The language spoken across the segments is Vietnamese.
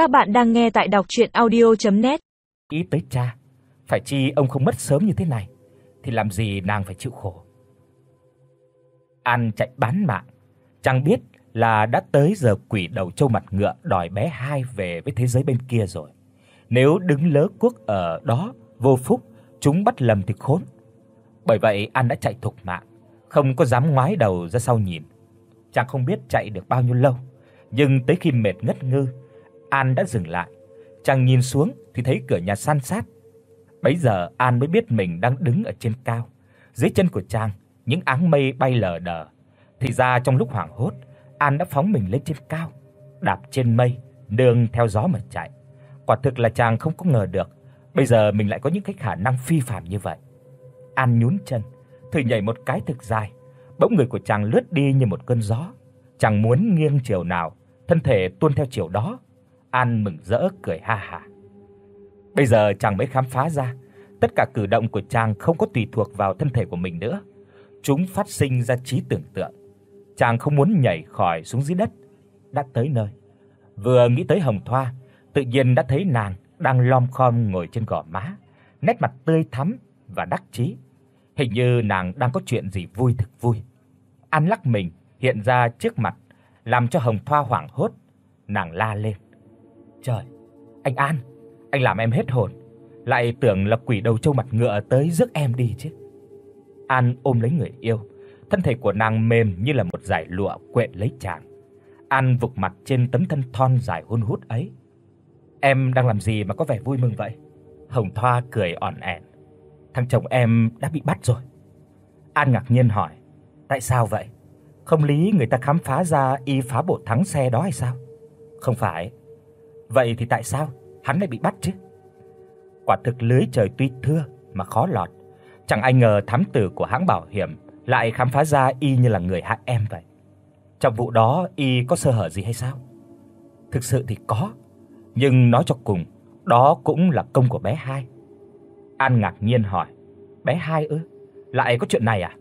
Các bạn đang nghe tại đọc audio net Ý tới cha, phải chi ông không mất sớm như thế này thì làm gì nàng phải chịu khổ. An chạy bán mạng, chẳng biết là đã tới giờ quỷ đầu trâu mặt ngựa đòi bé hai về với thế giới bên kia rồi. Nếu đứng lớ quốc ở đó vô phúc, chúng bắt lầm thì khốn. Bởi vậy An đã chạy thục mạng, không có dám ngoái đầu ra sau nhìn. Chàng không biết chạy được bao nhiêu lâu, nhưng tới khi mệt ngất ngư, An đã dừng lại. Chàng nhìn xuống thì thấy cửa nhà san sát. Bấy giờ An mới biết mình đang đứng ở trên cao. Dưới chân của chàng, những áng mây bay lờ đờ. Thì ra trong lúc hoảng hốt, An đã phóng mình lên trên cao, đạp trên mây, đường theo gió mà chạy. Quả thực là chàng không có ngờ được, bây giờ mình lại có những cái khả năng phi phàm như vậy. An nhún chân, thử nhảy một cái thực dài, bỗng người của chàng lướt đi như một cơn gió. Chàng muốn nghiêng chiều nào, thân thể tuôn theo chiều đó. An mừng rỡ cười ha ha. Bây giờ chàng mới khám phá ra, tất cả cử động của chàng không có tùy thuộc vào thân thể của mình nữa. Chúng phát sinh ra trí tưởng tượng. Chàng không muốn nhảy khỏi xuống dưới đất, đã tới nơi. Vừa nghĩ tới Hồng Thoa, tự nhiên đã thấy nàng đang lom khom ngồi trên gò má, nét mặt tươi thắm và đắc chí. Hình như nàng đang có chuyện gì vui thực vui. An lắc mình hiện ra trước mặt, làm cho Hồng Thoa hoảng hốt, nàng la lên. "Trời, anh An, anh làm em hết hồn, lại tưởng là quỷ đầu trâu mặt ngựa tới rước em đi chứ." An ôm lấy người yêu, thân thể của nàng mềm như là một dải lụa quện lấy chàng. An vụt mặt trên tấm thân thon dài hun hút ấy. "Em đang làm gì mà có vẻ vui mừng vậy?" Hồng Thoa cười ỏn ẻn. "Thằng chồng em đã bị bắt rồi." An ngạc nhiên hỏi, "Tại sao vậy? Không lý người ta khám phá ra y phá bộ thắng xe đó hay sao?" "Không phải." "Vậy thì tại sao hắn lại bị bắt chứ?" Quả thực lưới trời tuy thưa mà khó lọt, chẳng ai ngờ thám tử của hãng bảo hiểm lại khám phá ra y như là người hại em vậy. Trong vụ đó y có sơ hở gì hay sao? Thực sự thì có, nhưng nói cho cùng, đó cũng là công của bé hai. An ngạc nhiên hỏi, bé hai ư? Lại có chuyện này à?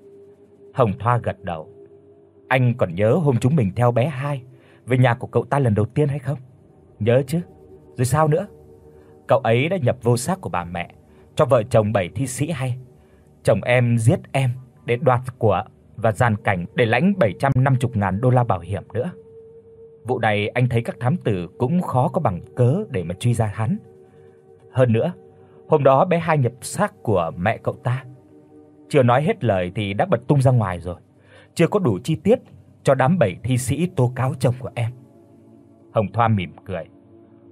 Hồng Thoa gật đầu. Anh còn nhớ hôm chúng mình theo bé hai về nhà của cậu ta lần đầu tiên hay không? Nhớ chứ. Rồi sao nữa? Cậu ấy đã nhập vô xác của bà mẹ cho vợ chồng bảy thi sĩ hay. Chồng em giết em để đoạt của và gian cảnh để lãnh 750 ngàn đô la bảo hiểm nữa. Vụ này anh thấy các thám tử cũng khó có bằng cớ để mà truy ra hắn. Hơn nữa, hôm đó bé hai nhập xác của mẹ cậu ta. Chưa nói hết lời thì đã bật tung ra ngoài rồi. Chưa có đủ chi tiết cho đám bảy thi sĩ tố cáo chồng của em. Hồng Thoa mỉm cười.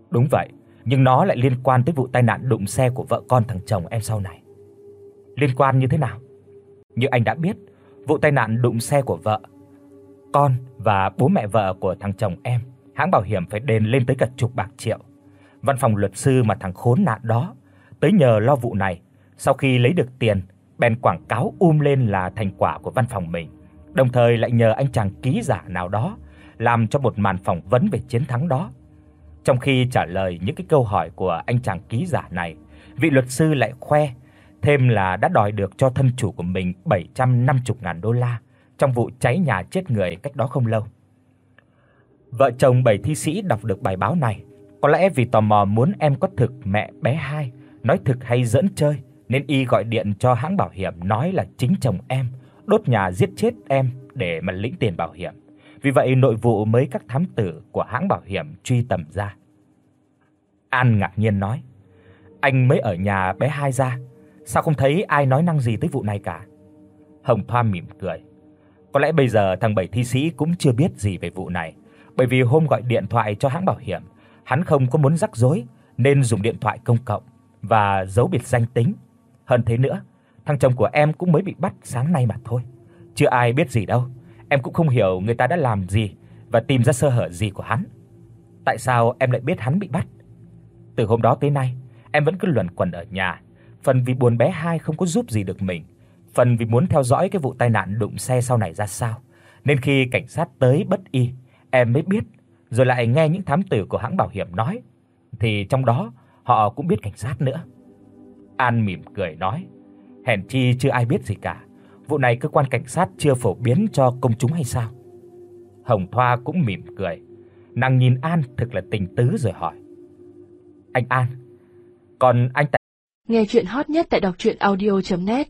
Đúng vậy, nhưng nó lại liên quan tới vụ tai nạn đụng xe của vợ con thằng chồng em sau này. Liên quan như thế nào? Như anh đã biết, vụ tai nạn đụng xe của vợ, con và bố mẹ vợ của thằng chồng em, hãng bảo hiểm phải đền lên tới cả chục bạc triệu. Văn phòng luật sư mà thằng khốn nạn đó tới nhờ lo vụ này, sau khi lấy được tiền, bèn quảng cáo um lên là thành quả của văn phòng mình, đồng thời lại nhờ anh chàng ký giả nào đó làm cho một màn phỏng vấn về chiến thắng đó. Trong khi trả lời những cái câu hỏi của anh chàng ký giả này, vị luật sư lại khoe thêm là đã đòi được cho thân chủ của mình 750 ngàn đô la trong vụ cháy nhà chết người cách đó không lâu. Vợ chồng bảy thi sĩ đọc được bài báo này, có lẽ vì tò mò muốn em có thực mẹ bé hai, nói thực hay giỡn chơi nên y gọi điện cho hãng bảo hiểm nói là chính chồng em đốt nhà giết chết em để mà lĩnh tiền bảo hiểm. Vì vậy nội vụ mới các thám tử của hãng bảo hiểm truy tầm ra. An ngạc nhiên nói: "Anh mới ở nhà bé hai ra, sao không thấy ai nói năng gì tới vụ này cả?" Hồng Thoa mỉm cười. Có lẽ bây giờ thằng bảy thi sĩ cũng chưa biết gì về vụ này, bởi vì hôm gọi điện thoại cho hãng bảo hiểm, hắn không có muốn rắc rối nên dùng điện thoại công cộng và giấu biệt danh tính. Hơn thế nữa, thằng chồng của em cũng mới bị bắt sáng nay mà thôi. Chưa ai biết gì đâu. Em cũng không hiểu người ta đã làm gì và tìm ra sơ hở gì của hắn. Tại sao em lại biết hắn bị bắt? Từ hôm đó tới nay, em vẫn cứ luẩn quẩn ở nhà, phần vì buồn bé hai không có giúp gì được mình, phần vì muốn theo dõi cái vụ tai nạn đụng xe sau này ra sao. Nên khi cảnh sát tới bất y, em mới biết, rồi lại nghe những thám tử của hãng bảo hiểm nói, thì trong đó họ cũng biết cảnh sát nữa. An mỉm cười nói, hèn chi chưa ai biết gì cả. Vụ này cơ quan cảnh sát chưa phổ biến cho công chúng hay sao? Hồng Thoa cũng mỉm cười. Nàng nhìn An thực là tình tứ rồi hỏi: anh An. Còn anh Nghe chuyện hot nhất tại đọc audio net